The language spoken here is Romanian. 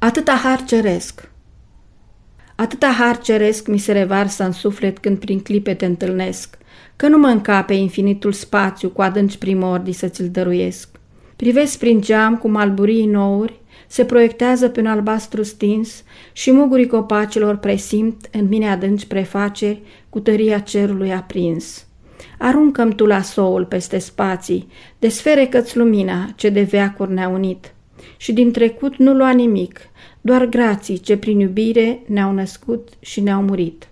Atâta har ceresc. Atâta har ceresc mi se revarsă în suflet când prin clipe te întâlnesc, că nu mă încape infinitul spațiu cu adânci primordii să ți-l dăruiesc. Privesc prin geam cum alburii nouri se proiectează pe un albastru stins și mugurii copacilor presimt în mine adânci prefaceri cu tăria cerului aprins. Aruncă-mi tu la soul peste spații, desfere că-ți lumina ce de veacuri ne-a unit. Și din trecut nu lua nimic, doar grații ce prin iubire ne-au născut și ne-au murit.